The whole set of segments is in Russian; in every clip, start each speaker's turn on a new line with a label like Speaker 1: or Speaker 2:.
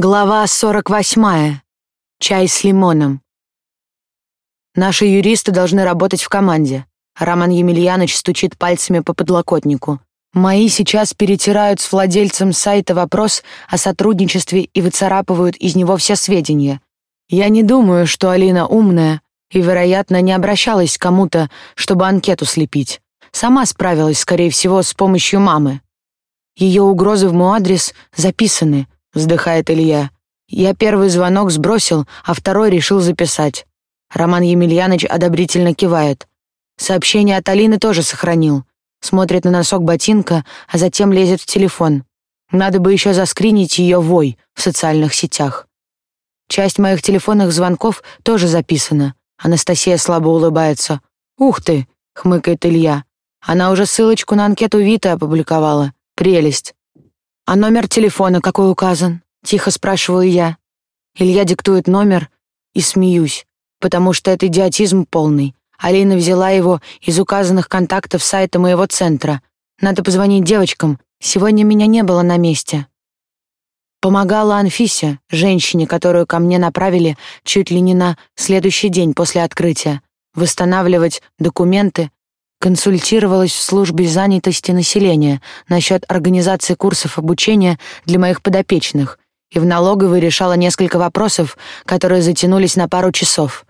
Speaker 1: Глава 48. Чай с лимоном. Наши юристы должны работать в команде. Роман Емельянович стучит пальцами по подлокотнику. Мои сейчас перетирают с владельцем сайта вопрос о сотрудничестве и выцарапывают из него все сведения. Я не думаю, что Алина умная и, вероятно, не обращалась к кому-то, чтобы анкету слепить. Сама справилась, скорее всего, с помощью мамы. Ее угрозы в мой адрес записаны — вздыхает Илья. Я первый звонок сбросил, а второй решил записать. Роман Емельянович одобрительно кивает. Сообщение от Алины тоже сохранил. Смотрит на носок ботинка, а затем лезет в телефон. Надо бы еще заскринить ее вой в социальных сетях. Часть моих телефонных звонков тоже записана. Анастасия слабо улыбается. «Ух ты!» — хмыкает Илья. Она уже ссылочку на анкету Виты опубликовала. Прелесть. «А номер телефона какой указан?» — тихо спрашиваю я. Илья диктует номер и смеюсь, потому что это идиотизм полный. Алина взяла его из указанных контактов сайта моего центра. Надо позвонить девочкам. Сегодня меня не было на месте. Помогала Анфисе, женщине, которую ко мне направили чуть ли не на следующий день после открытия, восстанавливать документы, консультировалась в службе занятости населения насчет организации курсов обучения для моих подопечных и в налоговой решала несколько вопросов, которые затянулись на пару часов.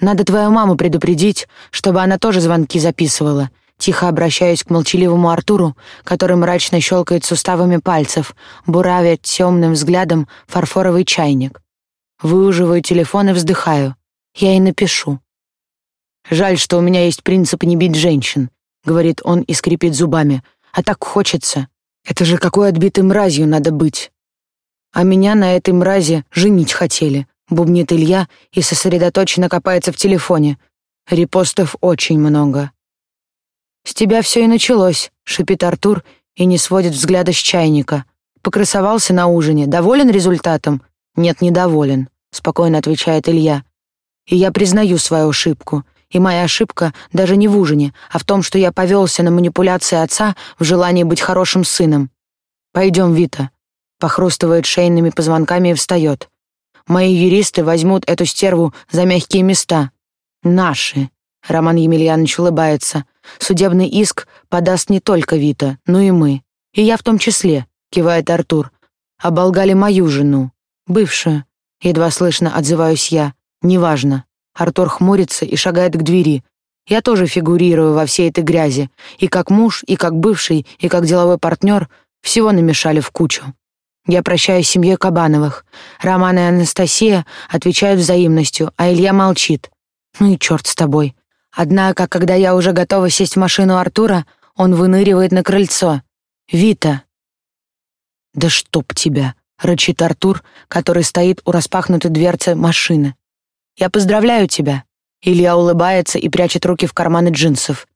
Speaker 1: Надо твою маму предупредить, чтобы она тоже звонки записывала. Тихо обращаюсь к молчаливому Артуру, который мрачно щелкает суставами пальцев, буравя темным взглядом фарфоровый чайник. Выуживаю телефон и вздыхаю. Я и напишу. Жаль, что у меня есть принцип не бить женщин, говорит он и скрипит зубами. А так хочется. Это же какой отбитой мразью надо быть. А меня на этой мразе женить хотели, бубнит Илья и сосредоточенно копается в телефоне. Репостов очень много. С тебя все и началось, шипит Артур и не сводит взгляда с чайника. Покрасовался на ужине, доволен результатом? Нет, недоволен, спокойно отвечает Илья. И я признаю свою ошибку. И моя ошибка даже не в ужине, а в том, что я повелся на манипуляции отца в желании быть хорошим сыном. Пойдем, Вита. Похрустывает шейными позвонками и встает. Мои юристы возьмут эту стерву за мягкие места. Наши. Роман Емельянович улыбается. Судебный иск подаст не только Вита, но и мы. И я в том числе, кивает Артур. Оболгали мою жену. Бывшую. Едва слышно отзываюсь я. Неважно. Артур хмурится и шагает к двери. Я тоже фигурирую во всей этой грязи. И как муж, и как бывший, и как деловой партнер всего намешали в кучу. Я прощаюсь семье Кабановых. Роман и Анастасия отвечают взаимностью, а Илья молчит. Ну и черт с тобой. Однако, когда я уже готова сесть в машину Артура, он выныривает на крыльцо. «Вита!» «Да чтоб тебя!» — рычит Артур, который стоит у распахнутой дверцы машины. Я поздравляю тебя. Илья улыбается и прячет руки в карманы джинсов.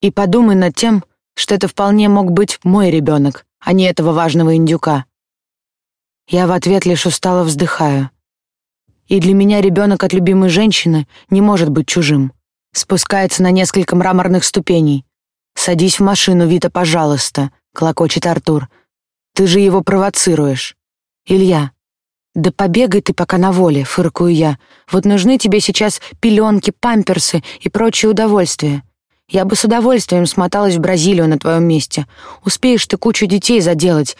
Speaker 1: И подумай над тем, что это вполне мог быть мой ребенок, а не этого важного индюка. Я в ответ лишь устало вздыхаю. И для меня ребенок от любимой женщины не может быть чужим. Спускается на несколько мраморных ступеней. «Садись в машину, Вита, пожалуйста», — клокочет Артур. «Ты же его провоцируешь». «Илья, «Да побегай ты пока на воле», — фыркую я. «Вот нужны тебе сейчас пеленки, памперсы и прочие удовольствия. Я бы с удовольствием смоталась в Бразилию на твоем месте. Успеешь ты кучу детей заделать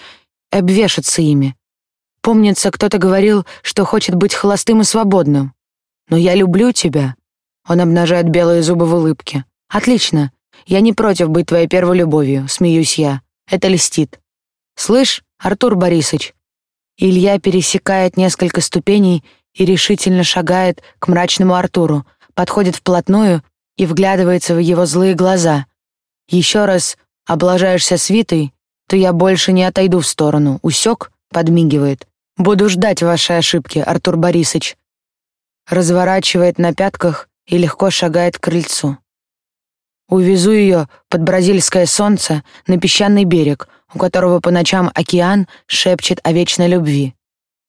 Speaker 1: обвешаться ими. Помнится, кто-то говорил, что хочет быть холостым и свободным. Но я люблю тебя». Он обнажает белые зубы в улыбке. «Отлично. Я не против быть твоей первой любовью», — смеюсь я. Это льстит. «Слышь, Артур Борисович, Илья пересекает несколько ступеней и решительно шагает к мрачному Артуру, подходит вплотную и вглядывается в его злые глаза. Еще раз облажаешься свитой, то я больше не отойду в сторону. Усек? Подмигивает. Буду ждать вашей ошибки, Артур Борисович. Разворачивает на пятках и легко шагает к крыльцу. Увезу ее под бразильское солнце на песчаный берег, у которого по ночам океан шепчет о вечной любви.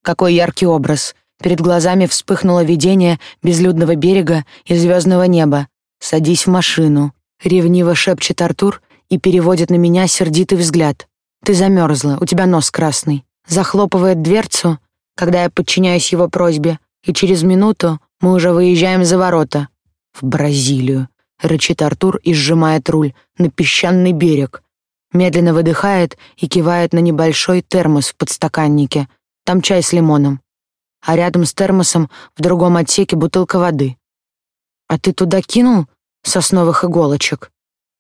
Speaker 1: Какой яркий образ! Перед глазами вспыхнуло видение безлюдного берега и звездного неба. «Садись в машину», — ревниво шепчет Артур и переводит на меня сердитый взгляд. «Ты замерзла, у тебя нос красный». Захлопывает дверцу когда я подчиняюсь его просьбе, и через минуту мы уже выезжаем за ворота. В Бразилию, рычит Артур и сжимает руль на песчаный берег. Медленно выдыхает и кивает на небольшой термос в подстаканнике. Там чай с лимоном. А рядом с термосом в другом отсеке бутылка воды. «А ты туда кинул сосновых иголочек?»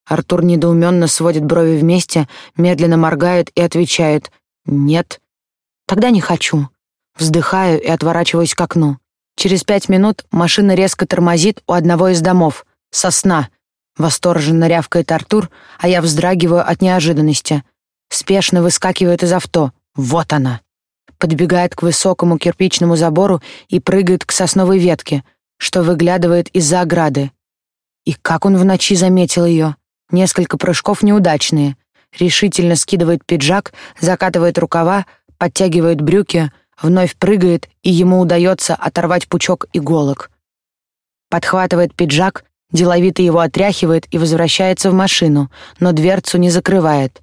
Speaker 1: Артур недоуменно сводит брови вместе, медленно моргает и отвечает «Нет». «Тогда не хочу». Вздыхаю и отворачиваюсь к окну. Через пять минут машина резко тормозит у одного из домов. Сосна. Восторженно рявкает Артур, а я вздрагиваю от неожиданности. Спешно выскакивает из авто. Вот она. Подбегает к высокому кирпичному забору и прыгает к сосновой ветке, что выглядывает из-за ограды. И как он в ночи заметил ее? Несколько прыжков неудачные. Решительно скидывает пиджак, закатывает рукава, подтягивает брюки, вновь прыгает, и ему удается оторвать пучок иголок. Подхватывает пиджак, деловито его отряхивает и возвращается в машину, но дверцу не закрывает.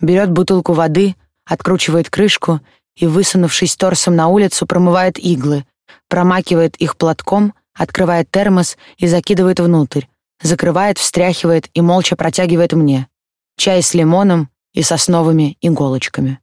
Speaker 1: Берет бутылку воды, откручивает крышку и, высунувшись торсом на улицу, промывает иглы, промакивает их платком, открывает термос и закидывает внутрь, закрывает, встряхивает и молча протягивает мне. Чай с лимоном и сосновыми иголочками.